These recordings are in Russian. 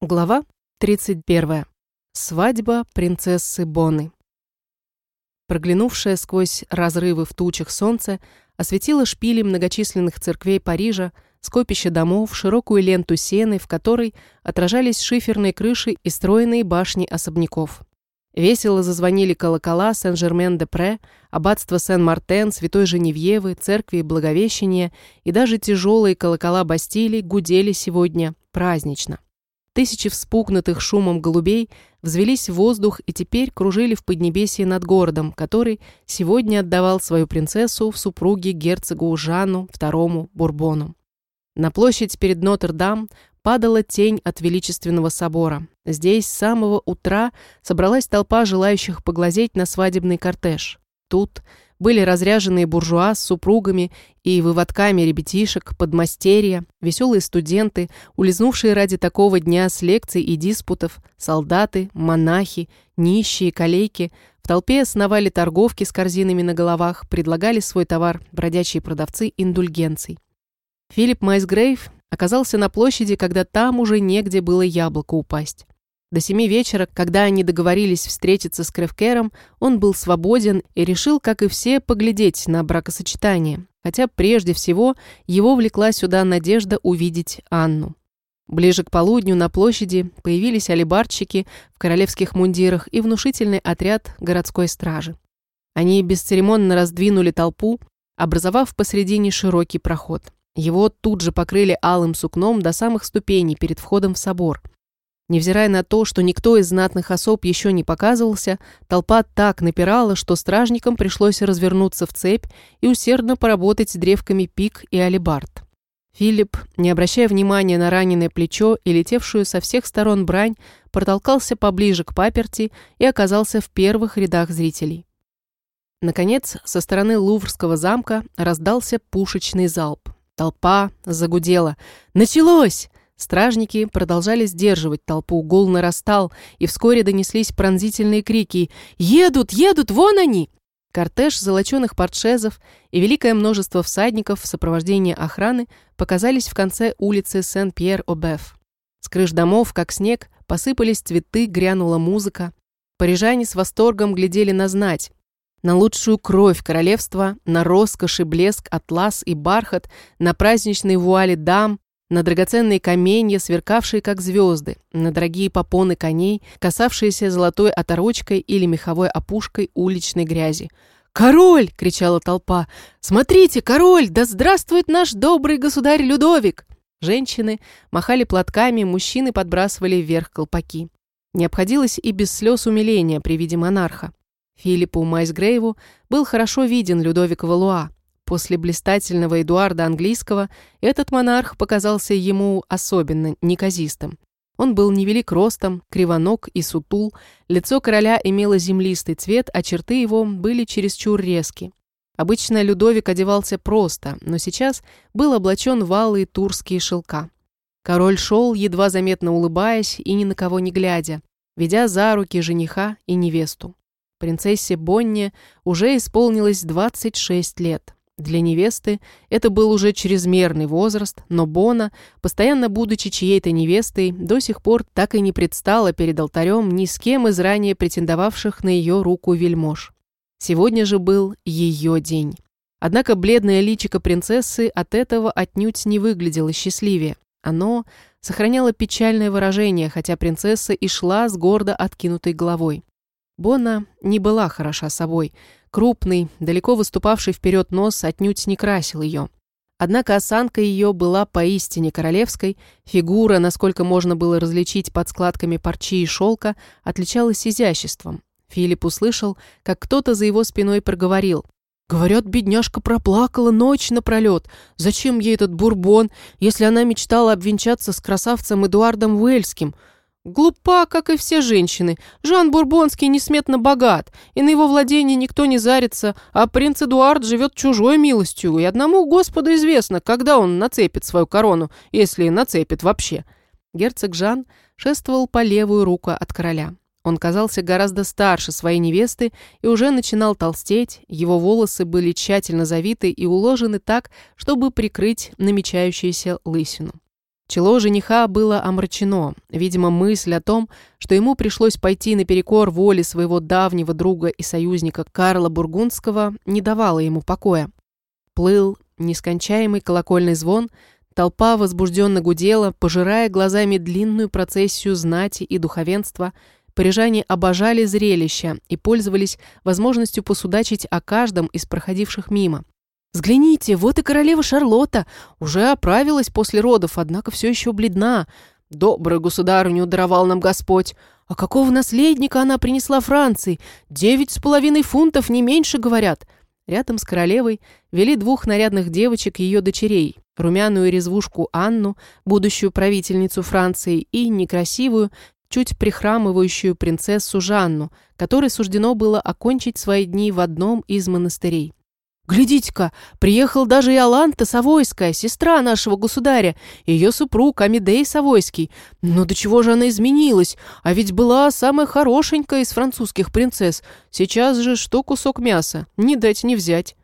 Глава 31. Свадьба принцессы Боны. Проглянувшее сквозь разрывы в тучах солнце осветило шпили многочисленных церквей Парижа, скопище домов, широкую ленту сены, в которой отражались шиферные крыши и стройные башни особняков. Весело зазвонили колокола Сен-Жермен-де-Пре, аббатство Сен-Мартен, Святой Женевьевы, церкви Благовещения и даже тяжелые колокола Бастилии гудели сегодня празднично. Тысячи вспугнутых шумом голубей взвелись в воздух и теперь кружили в поднебесье над городом, который сегодня отдавал свою принцессу в супруги герцогу Жанну II Бурбону. На площадь перед Нотр-Дам падала тень от величественного собора. Здесь с самого утра собралась толпа желающих поглазеть на свадебный кортеж. Тут были разряженные буржуа с супругами и выводками ребятишек, подмастерья, веселые студенты, улизнувшие ради такого дня с лекций и диспутов, солдаты, монахи, нищие, калейки. В толпе сновали торговки с корзинами на головах, предлагали свой товар бродячие продавцы индульгенций. Филипп Майсгрейв оказался на площади, когда там уже негде было яблоко упасть. До семи вечера, когда они договорились встретиться с Кревкером, он был свободен и решил, как и все, поглядеть на бракосочетание. Хотя прежде всего его влекла сюда надежда увидеть Анну. Ближе к полудню на площади появились алибарщики в королевских мундирах и внушительный отряд городской стражи. Они бесцеремонно раздвинули толпу, образовав посредине широкий проход. Его тут же покрыли алым сукном до самых ступеней перед входом в собор – Невзирая на то, что никто из знатных особ еще не показывался, толпа так напирала, что стражникам пришлось развернуться в цепь и усердно поработать с древками пик и алебард. Филипп, не обращая внимания на раненое плечо и летевшую со всех сторон брань, протолкался поближе к паперти и оказался в первых рядах зрителей. Наконец, со стороны Луврского замка раздался пушечный залп. Толпа загудела. «Началось!» Стражники продолжали сдерживать толпу, гул нарастал, и вскоре донеслись пронзительные крики «Едут! Едут! Вон они!» Кортеж золоченых портшезов и великое множество всадников в сопровождении охраны показались в конце улицы Сен-Пьер-Обеф. С крыш домов, как снег, посыпались цветы, грянула музыка. Парижане с восторгом глядели на знать, на лучшую кровь королевства, на роскошь и блеск, атлас и бархат, на праздничные вуали дам, на драгоценные каменья, сверкавшие как звезды, на дорогие попоны коней, касавшиеся золотой оторочкой или меховой опушкой уличной грязи. «Король!» — кричала толпа. «Смотрите, король! Да здравствует наш добрый государь Людовик!» Женщины махали платками, мужчины подбрасывали вверх колпаки. Не обходилось и без слез умиления при виде монарха. Филиппу Майсгрейву был хорошо виден Людовик Валуа. После блистательного Эдуарда Английского этот монарх показался ему особенно неказистым. Он был невелик ростом, кривоног и сутул, лицо короля имело землистый цвет, а черты его были чересчур резки. Обычно Людовик одевался просто, но сейчас был облачен в алые турские шелка. Король шел, едва заметно улыбаясь и ни на кого не глядя, ведя за руки жениха и невесту. Принцессе Бонне уже исполнилось 26 лет. Для невесты это был уже чрезмерный возраст, но Бона, постоянно будучи чьей-то невестой, до сих пор так и не предстала перед алтарем ни с кем из ранее претендовавших на ее руку вельмож. Сегодня же был ее день. Однако бледное личико принцессы от этого отнюдь не выглядело счастливее. Оно сохраняло печальное выражение, хотя принцесса и шла с гордо откинутой головой. Бона не была хороша собой – Крупный, далеко выступавший вперед нос отнюдь не красил ее. Однако осанка ее была поистине королевской, фигура, насколько можно было различить под складками парчи и шелка, отличалась изяществом. Филипп услышал, как кто-то за его спиной проговорил. «Говорят, бедняжка проплакала ночь напролет. Зачем ей этот бурбон, если она мечтала обвенчаться с красавцем Эдуардом Уэльским? Глупа, как и все женщины. Жан Бурбонский несметно богат, и на его владение никто не зарится, а принц Эдуард живет чужой милостью, и одному Господу известно, когда он нацепит свою корону, если нацепит вообще. Герцог Жан шествовал по левую руку от короля. Он казался гораздо старше своей невесты и уже начинал толстеть, его волосы были тщательно завиты и уложены так, чтобы прикрыть намечающуюся лысину. Чело жениха было омрачено. Видимо, мысль о том, что ему пришлось пойти наперекор воле своего давнего друга и союзника Карла Бургундского, не давала ему покоя. Плыл нескончаемый колокольный звон, толпа возбужденно гудела, пожирая глазами длинную процессию знати и духовенства. Парижане обожали зрелища и пользовались возможностью посудачить о каждом из проходивших мимо. Взгляните, вот и королева Шарлотта. Уже оправилась после родов, однако все еще бледна. Добрый государыню даровал нам Господь. А какого наследника она принесла Франции? Девять с половиной фунтов, не меньше, говорят. Рядом с королевой вели двух нарядных девочек ее дочерей. Румяную резвушку Анну, будущую правительницу Франции, и некрасивую, чуть прихрамывающую принцессу Жанну, которой суждено было окончить свои дни в одном из монастырей. Глядите-ка, приехал даже Иоланта Савойская, сестра нашего государя, ее супруг Амидей Савойский. Но до чего же она изменилась? А ведь была самая хорошенькая из французских принцесс. Сейчас же что кусок мяса, не дать не взять.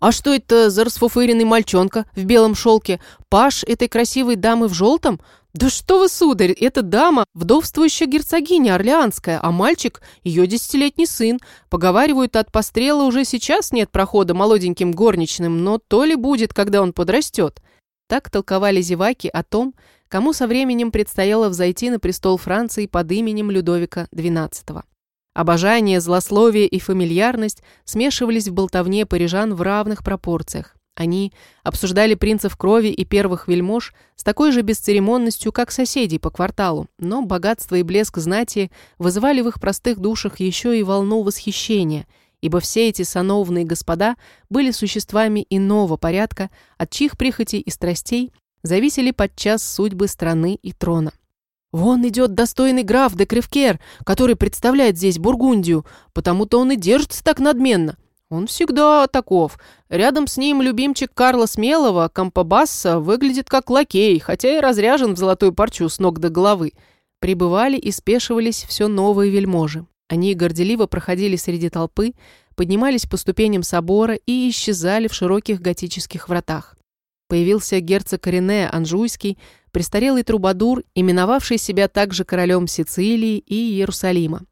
А что это за расфуфыренный мальчонка в белом шелке? Паш этой красивой дамы в желтом? «Да что вы, сударь, эта дама – вдовствующая герцогиня Орлеанская, а мальчик – ее десятилетний сын. Поговаривают, от пострела уже сейчас нет прохода молоденьким горничным, но то ли будет, когда он подрастет». Так толковали зеваки о том, кому со временем предстояло взойти на престол Франции под именем Людовика XII. Обожание, злословие и фамильярность смешивались в болтовне парижан в равных пропорциях. Они обсуждали принцев крови и первых вельмож с такой же бесцеремонностью, как соседей по кварталу, но богатство и блеск знати вызывали в их простых душах еще и волну восхищения, ибо все эти сановные господа были существами иного порядка, от чьих прихотей и страстей зависели подчас судьбы страны и трона. «Вон идет достойный граф де Кривкер, который представляет здесь Бургундию, потому-то он и держится так надменно», он всегда таков. Рядом с ним любимчик Карла Смелого, Кампабасса, выглядит как лакей, хотя и разряжен в золотую парчу с ног до головы. Прибывали и спешивались все новые вельможи. Они горделиво проходили среди толпы, поднимались по ступеням собора и исчезали в широких готических вратах. Появился герцог Рене Анжуйский, престарелый трубадур, именовавший себя также королем Сицилии и Иерусалима.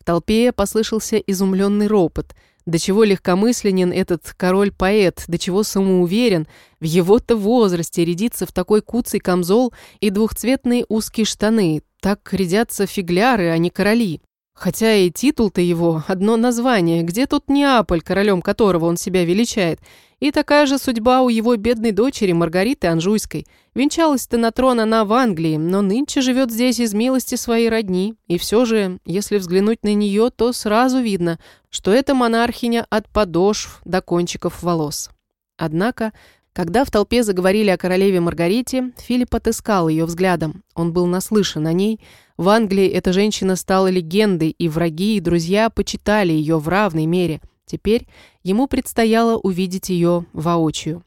В толпе послышался изумленный ропот – до чего легкомысленен этот король-поэт, до чего самоуверен, в его-то возрасте рядится в такой куцый камзол и двухцветные узкие штаны. Так рядятся фигляры, а не короли. Хотя и титул-то его – одно название, где тут Неаполь, королем которого он себя величает – и такая же судьба у его бедной дочери Маргариты Анжуйской. Венчалась-то на трон она в Англии, но нынче живет здесь из милости своей родни. И все же, если взглянуть на нее, то сразу видно, что это монархиня от подошв до кончиков волос. Однако, когда в толпе заговорили о королеве Маргарите, Филипп отыскал ее взглядом. Он был наслышан о ней. В Англии эта женщина стала легендой, и враги, и друзья почитали ее в равной мере – Теперь ему предстояло увидеть ее воочию.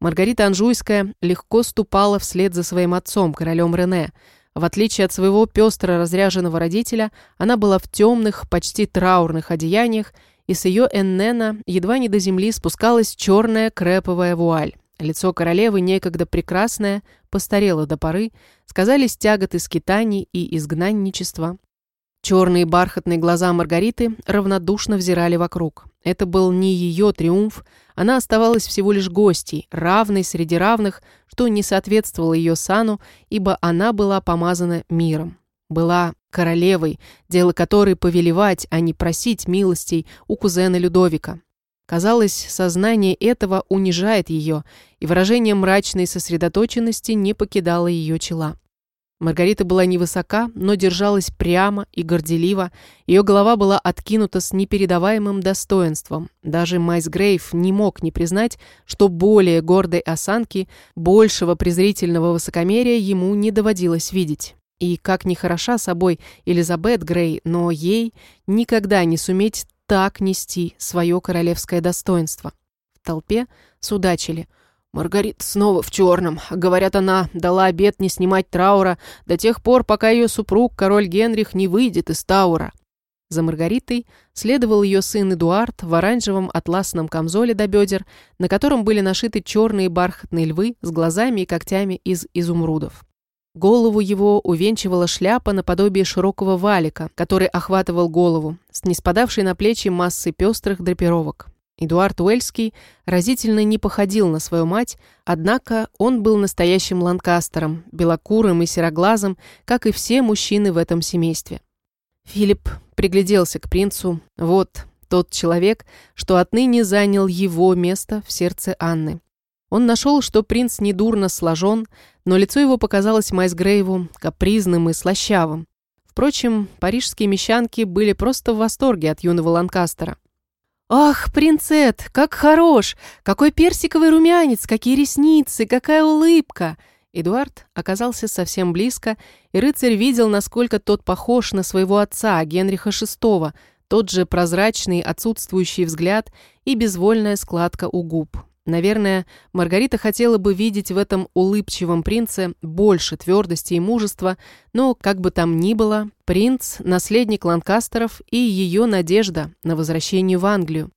Маргарита Анжуйская легко ступала вслед за своим отцом, королем Рене. В отличие от своего пестро разряженного родителя, она была в темных, почти траурных одеяниях, и с ее эннена едва не до земли спускалась черная креповая вуаль. Лицо королевы, некогда прекрасное, постарело до поры, сказались тяготы скитаний и изгнанничества. Черные бархатные глаза Маргариты равнодушно взирали вокруг. Это был не ее триумф, она оставалась всего лишь гостьей, равной среди равных, что не соответствовало ее сану, ибо она была помазана миром. Была королевой, дело которой повелевать, а не просить милостей у кузена Людовика. Казалось, сознание этого унижает ее, и выражение мрачной сосредоточенности не покидало ее чела. Маргарита была невысока, но держалась прямо и горделиво. Ее голова была откинута с непередаваемым достоинством. Даже Майс Грейв не мог не признать, что более гордой осанки, большего презрительного высокомерия ему не доводилось видеть. И как ни хороша собой Элизабет Грей, но ей никогда не суметь так нести свое королевское достоинство. В толпе судачили – Маргарита снова в черном. Говорят, она дала обет не снимать траура до тех пор, пока ее супруг, король Генрих, не выйдет из Таура. За Маргаритой следовал ее сын Эдуард в оранжевом атласном камзоле до бедер, на котором были нашиты черные бархатные львы с глазами и когтями из изумрудов. Голову его увенчивала шляпа наподобие широкого валика, который охватывал голову, с неспадавшей на плечи массой пестрых драпировок. Эдуард Уэльский разительно не походил на свою мать, однако он был настоящим ланкастером, белокурым и сероглазым, как и все мужчины в этом семействе. Филипп пригляделся к принцу. Вот тот человек, что отныне занял его место в сердце Анны. Он нашел, что принц недурно сложен, но лицо его показалось Майсгрейву капризным и слащавым. Впрочем, парижские мещанки были просто в восторге от юного Ланкастера. «Ах, принцет, как хорош! Какой персиковый румянец, какие ресницы, какая улыбка!» Эдуард оказался совсем близко, и рыцарь видел, насколько тот похож на своего отца, Генриха VI, тот же прозрачный, отсутствующий взгляд и безвольная складка у губ. Наверное, Маргарита хотела бы видеть в этом улыбчивом принце больше твердости и мужества, но, как бы там ни было, принц – наследник Ланкастеров и ее надежда на возвращение в Англию.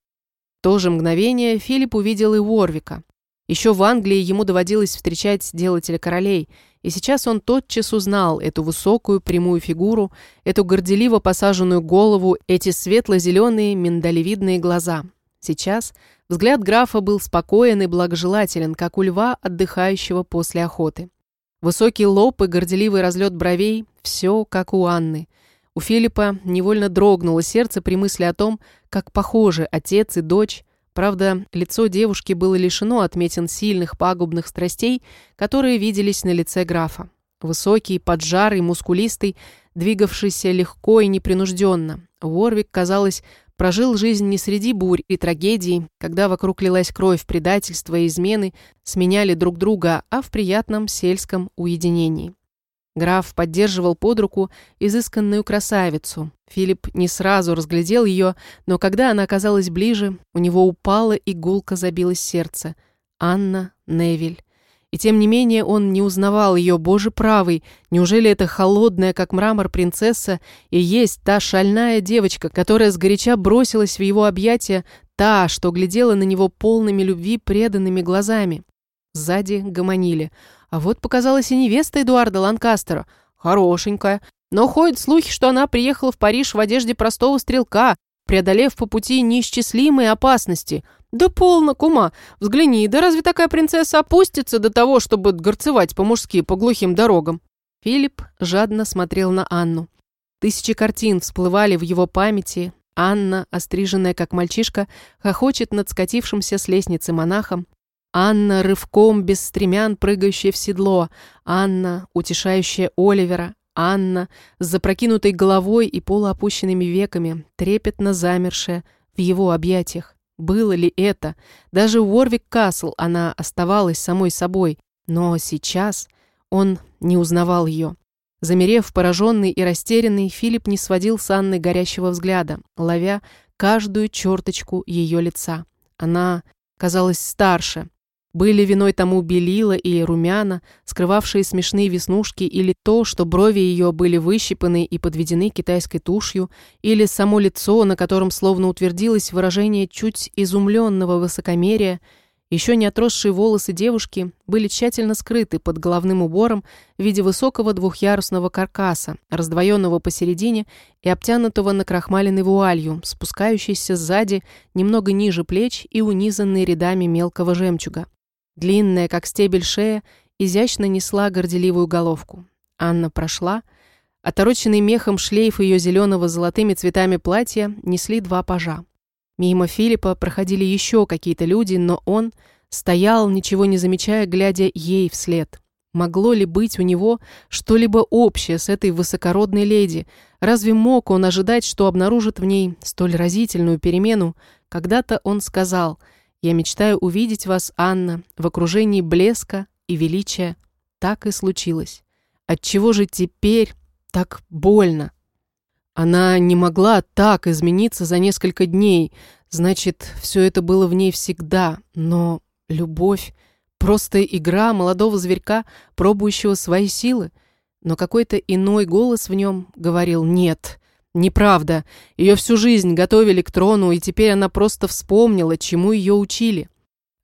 В то же мгновение Филипп увидел и Уорвика. Еще в Англии ему доводилось встречать делателя королей, и сейчас он тотчас узнал эту высокую прямую фигуру, эту горделиво посаженную голову, эти светло-зеленые миндалевидные глаза. Сейчас – Взгляд графа был спокоен и благожелателен, как у льва, отдыхающего после охоты. Высокий лоб и горделивый разлет бровей – все как у Анны. У Филиппа невольно дрогнуло сердце при мысли о том, как похожи отец и дочь. Правда, лицо девушки было лишено отметин сильных пагубных страстей, которые виделись на лице графа. Высокий, поджарый, мускулистый, двигавшийся легко и непринужденно. Ворвик, казалось, Прожил жизнь не среди бурь и трагедий, когда вокруг лилась кровь предательства и измены, сменяли друг друга, а в приятном сельском уединении. Граф поддерживал под руку изысканную красавицу. Филипп не сразу разглядел ее, но когда она оказалась ближе, у него упало и гулко забилось сердце. Анна Невиль. И тем не менее он не узнавал ее, боже правый. Неужели эта холодная, как мрамор, принцесса и есть та шальная девочка, которая сгоряча бросилась в его объятия, та, что глядела на него полными любви преданными глазами? Сзади гомонили. А вот показалась и невеста Эдуарда Ланкастера. Хорошенькая. Но ходят слухи, что она приехала в Париж в одежде простого стрелка, преодолев по пути неисчислимые опасности – «Да полно, кума! Взгляни, да разве такая принцесса опустится до того, чтобы горцевать по-мужски по глухим дорогам?» Филипп жадно смотрел на Анну. Тысячи картин всплывали в его памяти. Анна, остриженная как мальчишка, хохочет над скатившимся с лестницы монахом. Анна, рывком без стремян, прыгающая в седло. Анна, утешающая Оливера. Анна, с запрокинутой головой и полуопущенными веками, трепетно замершая в его объятиях. Было ли это? Даже в Уорвик Касл она оставалась самой собой, но сейчас он не узнавал ее. Замерев, пораженный и растерянный, Филипп не сводил с Анны горящего взгляда, ловя каждую черточку ее лица. Она казалась старше, были виной тому белила и румяна, скрывавшие смешные веснушки, или то, что брови ее были выщипаны и подведены китайской тушью, или само лицо, на котором словно утвердилось выражение чуть изумленного высокомерия. Еще не отросшие волосы девушки были тщательно скрыты под головным убором в виде высокого двухъярусного каркаса, раздвоенного посередине и обтянутого накрахмаленной вуалью, спускающейся сзади немного ниже плеч и унизанной рядами мелкого жемчуга. Длинная, как стебель шея, изящно несла горделивую головку. Анна прошла. Отороченный мехом шлейф ее зеленого золотыми цветами платья несли два пажа. Мимо Филиппа проходили еще какие-то люди, но он стоял, ничего не замечая, глядя ей вслед. Могло ли быть у него что-либо общее с этой высокородной леди? Разве мог он ожидать, что обнаружит в ней столь разительную перемену? Когда-то он сказал – я мечтаю увидеть вас, Анна, в окружении блеска и величия. Так и случилось. Отчего же теперь так больно? Она не могла так измениться за несколько дней. Значит, все это было в ней всегда. Но любовь — просто игра молодого зверька, пробующего свои силы. Но какой-то иной голос в нем говорил «нет». Неправда. Ее всю жизнь готовили к трону, и теперь она просто вспомнила, чему ее учили.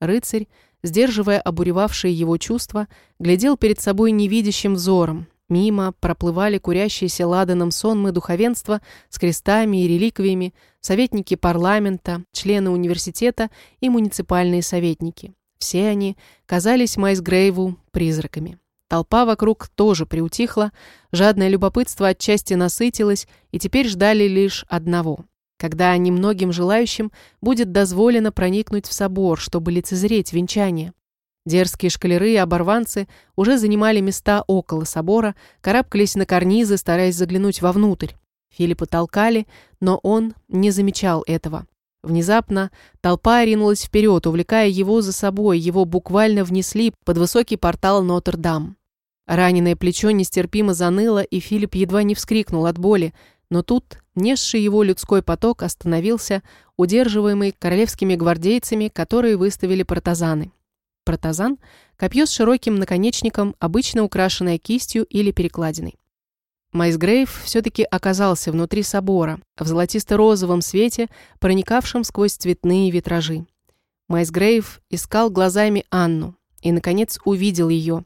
Рыцарь сдерживая обуревавшие его чувства, глядел перед собой невидящим взором. Мимо проплывали курящиеся ладаном сонмы духовенства с крестами и реликвиями, советники парламента, члены университета и муниципальные советники. Все они казались Майсгрейву призраками. Толпа вокруг тоже приутихла, жадное любопытство отчасти насытилось, и теперь ждали лишь одного. Когда немногим желающим будет дозволено проникнуть в собор, чтобы лицезреть венчание. Дерзкие шкалеры и оборванцы уже занимали места около собора, карабкались на карнизы, стараясь заглянуть вовнутрь. Филиппа толкали, но он не замечал этого. Внезапно толпа ринулась вперед, увлекая его за собой, его буквально внесли под высокий портал Нотр-Дам. Раненое плечо нестерпимо заныло, и Филипп едва не вскрикнул от боли, но тут несший его людской поток остановился, удерживаемый королевскими гвардейцами, которые выставили протазаны. Протазан – копье с широким наконечником, обычно украшенное кистью или перекладиной. Майсгрейв все-таки оказался внутри собора, в золотисто-розовом свете, проникавшем сквозь цветные витражи. Майсгрейв искал глазами Анну и, наконец, увидел ее.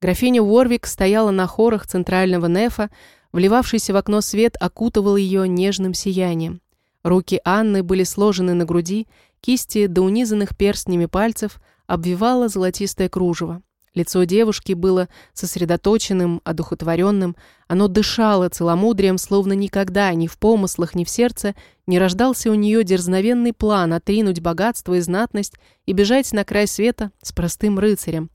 Графиня Уорвик стояла на хорах центрального нефа, вливавшийся в окно свет окутывал ее нежным сиянием. Руки Анны были сложены на груди, кисти до унизанных перстнями пальцев обвивало золотистое кружево. Лицо девушки было сосредоточенным, одухотворенным. Оно дышало целомудрием, словно никогда ни в помыслах, ни в сердце не рождался у нее дерзновенный план отринуть богатство и знатность и бежать на край света с простым рыцарем.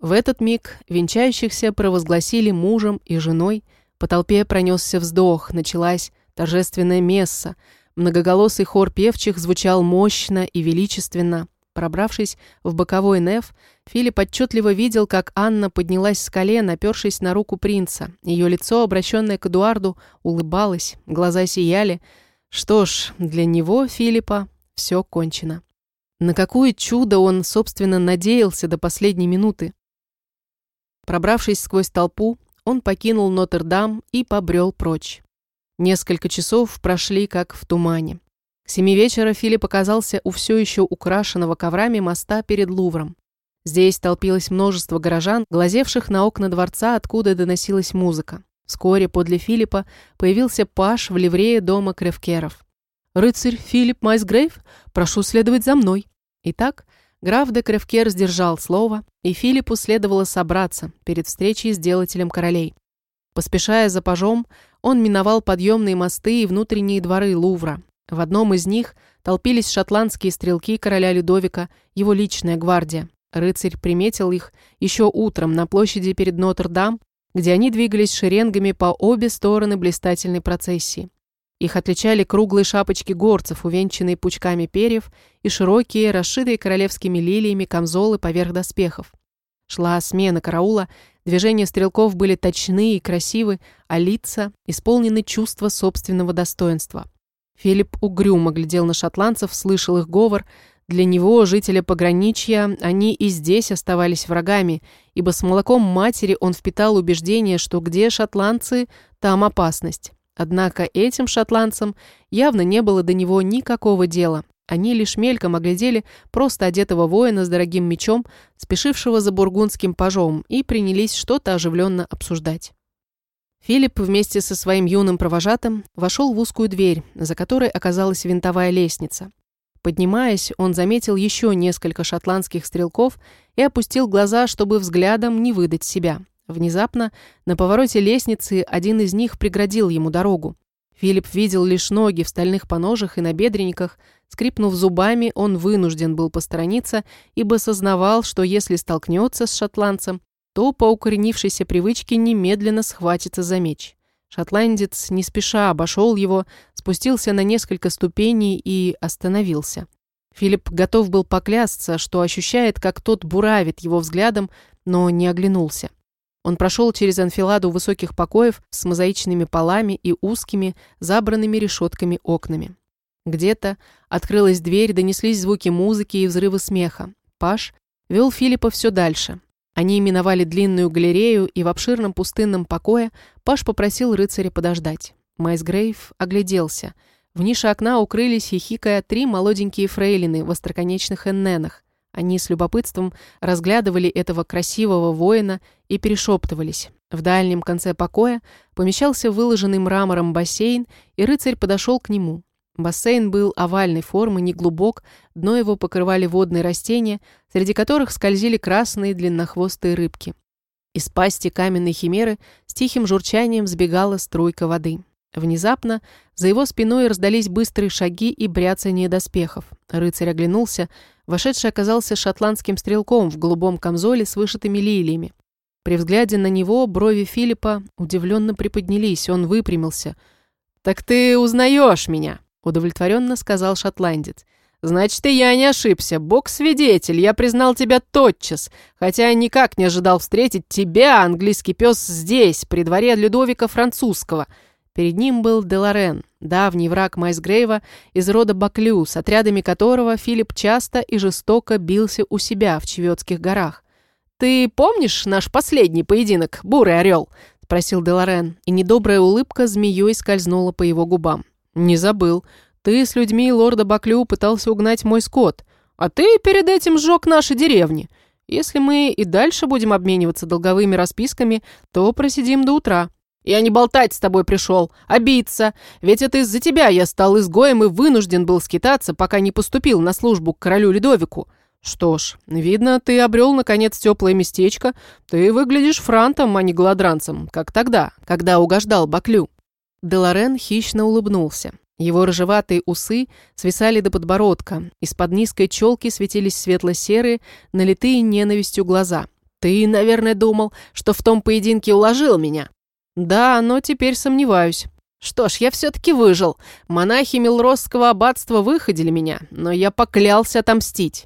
В этот миг венчающихся провозгласили мужем и женой. По толпе пронесся вздох, началась торжественная месса. Многоголосый хор певчих звучал мощно и величественно. Пробравшись в боковой неф, Филипп отчетливо видел, как Анна поднялась с колен, опершись на руку принца. Ее лицо, обращенное к Эдуарду, улыбалось, глаза сияли. Что ж, для него, Филиппа, все кончено. На какое чудо он, собственно, надеялся до последней минуты. Пробравшись сквозь толпу, он покинул Нотр-Дам и побрел прочь. Несколько часов прошли как в тумане. К семи вечера Филипп оказался у все еще украшенного коврами моста перед Лувром. Здесь толпилось множество горожан, глазевших на окна дворца, откуда доносилась музыка. Вскоре подле Филиппа появился паш в ливрее дома Кревкеров. «Рыцарь Филипп Майсгрейв, прошу следовать за мной». Итак, граф де Кревкер сдержал слово, и Филиппу следовало собраться перед встречей с делателем королей. Поспешая за пажом, он миновал подъемные мосты и внутренние дворы Лувра, в одном из них толпились шотландские стрелки короля Людовика, его личная гвардия. Рыцарь приметил их еще утром на площади перед Нотр-Дам, где они двигались шеренгами по обе стороны блистательной процессии. Их отличали круглые шапочки горцев, увенчанные пучками перьев, и широкие, расшитые королевскими лилиями камзолы поверх доспехов. Шла смена караула, движения стрелков были точны и красивы, а лица исполнены чувства собственного достоинства. Филипп угрюмо глядел на шотландцев, слышал их говор. Для него, жителя пограничья, они и здесь оставались врагами, ибо с молоком матери он впитал убеждение, что где шотландцы, там опасность. Однако этим шотландцам явно не было до него никакого дела. Они лишь мельком оглядели просто одетого воина с дорогим мечом, спешившего за бургундским пажом, и принялись что-то оживленно обсуждать. Филипп вместе со своим юным провожатым вошел в узкую дверь, за которой оказалась винтовая лестница. Поднимаясь, он заметил еще несколько шотландских стрелков и опустил глаза, чтобы взглядом не выдать себя. Внезапно на повороте лестницы один из них преградил ему дорогу. Филипп видел лишь ноги в стальных поножах и набедренниках. Скрипнув зубами, он вынужден был посторониться, ибо сознавал, что если столкнется с шотландцем, то по укоренившейся привычке немедленно схватится за меч. Шотландец не спеша обошел его, спустился на несколько ступеней и остановился. Филипп готов был поклясться, что ощущает, как тот буравит его взглядом, но не оглянулся. Он прошел через анфиладу высоких покоев с мозаичными полами и узкими, забранными решетками окнами. Где-то открылась дверь, донеслись звуки музыки и взрывы смеха. Паш вел Филиппа все дальше. Они именовали длинную галерею, и в обширном пустынном покое Паш попросил рыцаря подождать. Майсгрейв огляделся. В нише окна укрылись, хихикая, три молоденькие фрейлины в остроконечных энненах. Они с любопытством разглядывали этого красивого воина и перешептывались. В дальнем конце покоя помещался выложенный мрамором бассейн, и рыцарь подошел к нему. Бассейн был овальной формы, неглубок, дно его покрывали водные растения, среди которых скользили красные длиннохвостые рыбки. Из пасти каменной химеры с тихим журчанием сбегала струйка воды. Внезапно за его спиной раздались быстрые шаги и бряцание доспехов. Рыцарь оглянулся. Вошедший оказался шотландским стрелком в голубом камзоле с вышитыми лилиями. При взгляде на него брови Филиппа удивленно приподнялись, он выпрямился. «Так ты узнаешь меня?» – удовлетворенно сказал шотландец. «Значит, и я не ошибся. Бог-свидетель, я признал тебя тотчас, хотя никак не ожидал встретить тебя, английский пес, здесь, при дворе Людовика Французского». Перед ним был Деларен, давний враг Майсгрейва из рода Баклю, с отрядами которого Филипп часто и жестоко бился у себя в Чевётских горах. «Ты помнишь наш последний поединок, бурый орел?» — спросил Деларен, и недобрая улыбка змеей скользнула по его губам. «Не забыл. Ты с людьми лорда Баклю пытался угнать мой скот, а ты перед этим сжег наши деревни. Если мы и дальше будем обмениваться долговыми расписками, то просидим до утра». Я не болтать с тобой пришел, а биться. Ведь это из-за тебя я стал изгоем и вынужден был скитаться, пока не поступил на службу к королю Людовику. Что ж, видно, ты обрел, наконец, теплое местечко. Ты выглядишь франтом, а не голодранцем, как тогда, когда угождал Баклю». Деларен хищно улыбнулся. Его рыжеватые усы свисали до подбородка, из-под низкой челки светились светло-серые, налитые ненавистью глаза. «Ты, наверное, думал, что в том поединке уложил меня?» «Да, но теперь сомневаюсь. Что ж, я все-таки выжил. Монахи Милросского аббатства выходили меня, но я поклялся отомстить.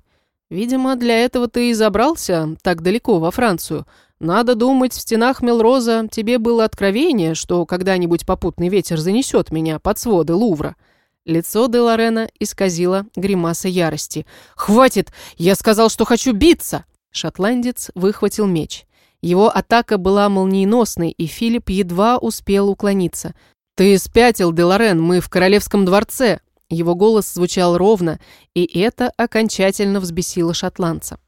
Видимо, для этого ты и забрался так далеко во Францию. Надо думать, в стенах Милроза тебе было откровение, что когда-нибудь попутный ветер занесет меня под своды Лувра». Лицо де Лорена исказило гримаса ярости. «Хватит! Я сказал, что хочу биться!» Шотландец выхватил меч. Его атака была молниеносной, и Филипп едва успел уклониться. «Ты спятил, Деларен, мы в королевском дворце!» Его голос звучал ровно, и это окончательно взбесило шотландца.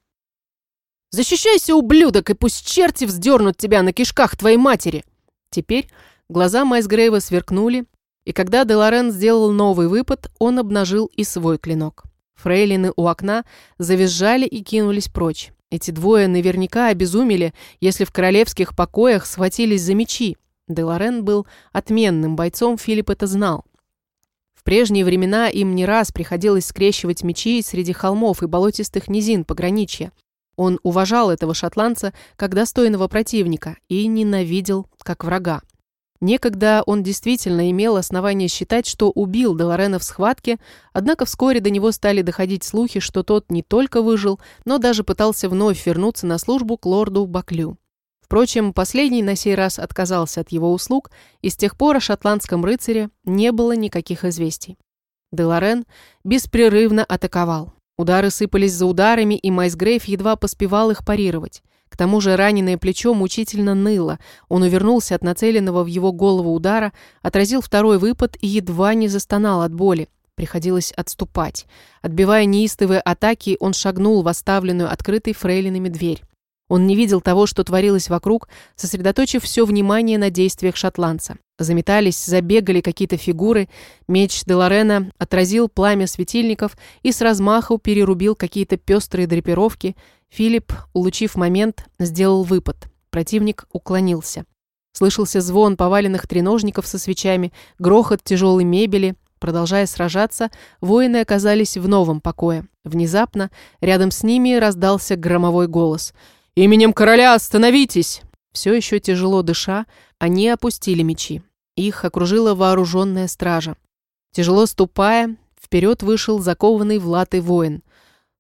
«Защищайся, ублюдок, и пусть черти вздернут тебя на кишках твоей матери!» Теперь глаза Майсгрейва сверкнули, и когда Деларен сделал новый выпад, он обнажил и свой клинок. Фрейлины у окна завизжали и кинулись прочь. Эти двое наверняка обезумели, если в королевских покоях схватились за мечи. Деларен был отменным бойцом, Филипп это знал. В прежние времена им не раз приходилось скрещивать мечи среди холмов и болотистых низин пограничья. Он уважал этого шотландца как достойного противника и ненавидел как врага. Некогда он действительно имел основание считать, что убил Деларена в схватке, однако вскоре до него стали доходить слухи, что тот не только выжил, но даже пытался вновь вернуться на службу к лорду Баклю. Впрочем, последний на сей раз отказался от его услуг, и с тех пор о шотландском рыцаре не было никаких известий. Деларен беспрерывно атаковал. Удары сыпались за ударами, и Майсгрейв едва поспевал их парировать. К тому же раненое плечо мучительно ныло. Он увернулся от нацеленного в его голову удара, отразил второй выпад и едва не застонал от боли. Приходилось отступать. Отбивая неистовые атаки, он шагнул в оставленную открытой фрейлинами дверь. Он не видел того, что творилось вокруг, сосредоточив все внимание на действиях шотландца. Заметались, забегали какие-то фигуры. Меч Деларена отразил пламя светильников и с размаху перерубил какие-то пестрые драпировки. Филипп, улучив момент, сделал выпад. Противник уклонился. Слышался звон поваленных треножников со свечами, грохот тяжелой мебели. Продолжая сражаться, воины оказались в новом покое. Внезапно рядом с ними раздался громовой голос. «Именем короля остановитесь!» Все еще тяжело дыша, они опустили мечи. Их окружила вооруженная стража. Тяжело ступая, вперед вышел закованный в латы воин.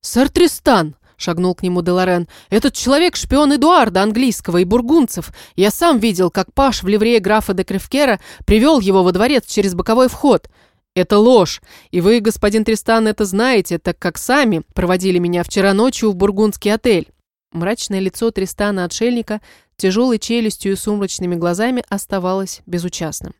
«Сэр Тристан!» шагнул к нему Деларен. «Этот человек шпион Эдуарда английского и бургунцев. Я сам видел, как Паш в ливрее графа де Кревкера привел его во дворец через боковой вход. Это ложь, и вы, господин Тристан, это знаете, так как сами проводили меня вчера ночью в бургундский отель». Мрачное лицо Тристана-отшельника тяжелой челюстью и сумрачными глазами оставалось безучастным.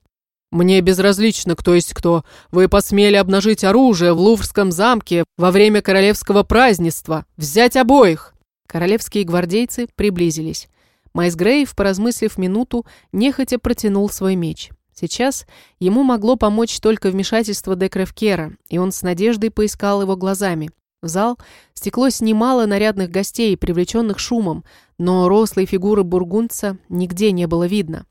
«Мне безразлично, кто есть кто. Вы посмели обнажить оружие в Луврском замке во время королевского празднества. Взять обоих!» Королевские гвардейцы приблизились. Майс Грейв, поразмыслив минуту, нехотя протянул свой меч. Сейчас ему могло помочь только вмешательство Декревкера, и он с надеждой поискал его глазами. В зал стеклось немало нарядных гостей, привлеченных шумом, но рослой фигуры бургундца нигде не было видно.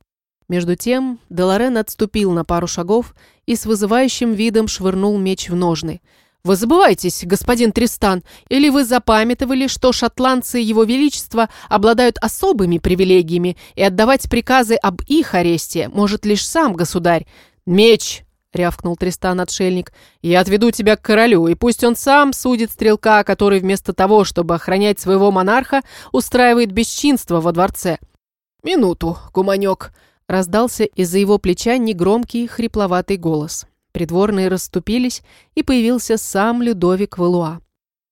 Между тем Деларен отступил на пару шагов и с вызывающим видом швырнул меч в ножны. «Вы забываетесь, господин Тристан, или вы запамятовали, что шотландцы Его Величества обладают особыми привилегиями, и отдавать приказы об их аресте может лишь сам государь? Меч!» — рявкнул Тристан-отшельник. «Я отведу тебя к королю, и пусть он сам судит стрелка, который вместо того, чтобы охранять своего монарха, устраивает бесчинство во дворце». «Минуту, куманек!» Раздался из-за его плеча негромкий, хрипловатый голос. Придворные расступились, и появился сам Людовик Валуа.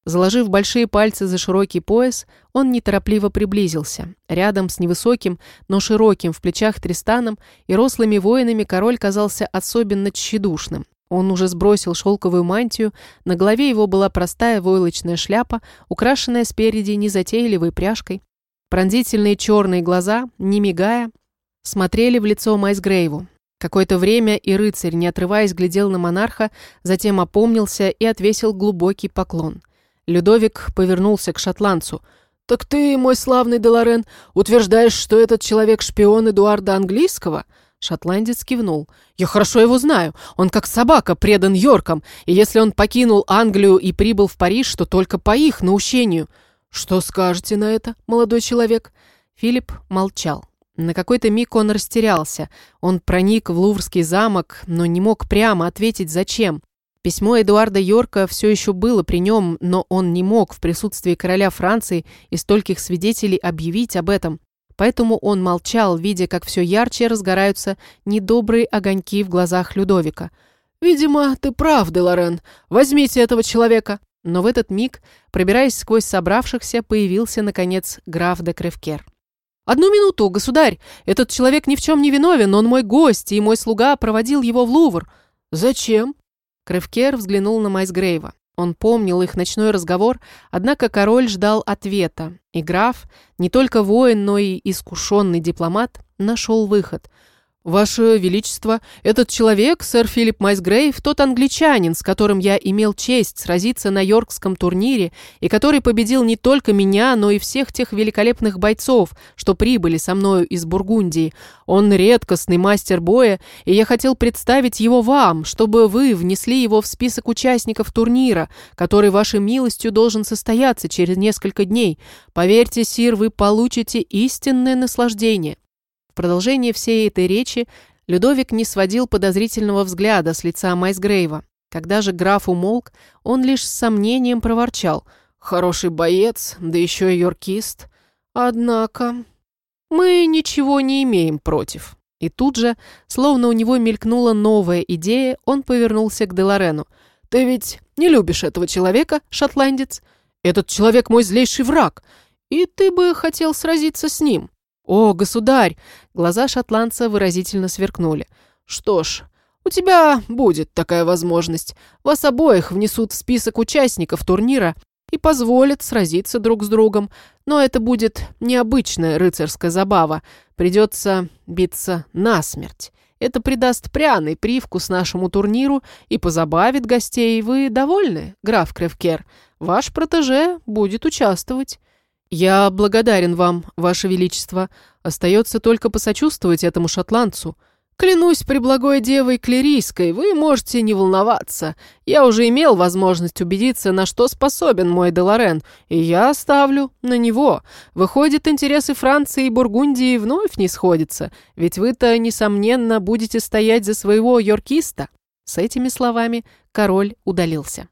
Заложив большие пальцы за широкий пояс, он неторопливо приблизился. Рядом с невысоким, но широким в плечах Тристаном и рослыми воинами король казался особенно тщедушным. Он уже сбросил шелковую мантию, на голове его была простая войлочная шляпа, украшенная спереди незатейливой пряжкой. Пронзительные черные глаза, не мигая, смотрели в лицо Майсгрейву. Какое-то время и рыцарь, не отрываясь, глядел на монарха, затем опомнился и отвесил глубокий поклон. Людовик повернулся к шотландцу. «Так ты, мой славный Деларен, утверждаешь, что этот человек шпион Эдуарда Английского?» Шотландец кивнул. «Я хорошо его знаю. Он как собака предан Йоркам, и если он покинул Англию и прибыл в Париж, то только по их наущению. Что скажете на это, молодой человек?» Филипп молчал. На какой-то миг он растерялся. Он проник в Луврский замок, но не мог прямо ответить, зачем. Письмо Эдуарда Йорка все еще было при нем, но он не мог в присутствии короля Франции и стольких свидетелей объявить об этом. Поэтому он молчал, видя, как все ярче разгораются недобрые огоньки в глазах Людовика. «Видимо, ты прав, Делорен. Возьмите этого человека». Но в этот миг, пробираясь сквозь собравшихся, появился, наконец, граф де Кревкер. «Одну минуту, государь! Этот человек ни в чем не виновен, он мой гость, и мой слуга проводил его в Лувр». «Зачем?» Кревкер взглянул на Майсгрейва. Он помнил их ночной разговор, однако король ждал ответа, и граф, не только воин, но и искушенный дипломат, нашел выход – «Ваше Величество, этот человек, сэр Филипп Майсгрейв, тот англичанин, с которым я имел честь сразиться на Йоркском турнире и который победил не только меня, но и всех тех великолепных бойцов, что прибыли со мною из Бургундии. Он редкостный мастер боя, и я хотел представить его вам, чтобы вы внесли его в список участников турнира, который вашей милостью должен состояться через несколько дней. Поверьте, сир, вы получите истинное наслаждение» продолжение всей этой речи Людовик не сводил подозрительного взгляда с лица Майсгрейва. Когда же граф умолк, он лишь с сомнением проворчал. «Хороший боец, да еще и йоркист. Однако мы ничего не имеем против». И тут же, словно у него мелькнула новая идея, он повернулся к Деларену. «Ты ведь не любишь этого человека, шотландец? Этот человек мой злейший враг, и ты бы хотел сразиться с ним». «О, государь!» Глаза шотландца выразительно сверкнули. «Что ж, у тебя будет такая возможность. Вас обоих внесут в список участников турнира и позволят сразиться друг с другом. Но это будет необычная рыцарская забава. Придется биться насмерть. Это придаст пряный привкус нашему турниру и позабавит гостей. Вы довольны, граф Кревкер? Ваш протеже будет участвовать». «Я благодарен вам, ваше величество. Остается только посочувствовать этому шотландцу. Клянусь преблагой девой Клерийской, вы можете не волноваться. Я уже имел возможность убедиться, на что способен мой Делорен, и я ставлю на него. Выходит, интересы Франции и Бургундии вновь не сходятся, ведь вы-то, несомненно, будете стоять за своего йоркиста». С этими словами король удалился.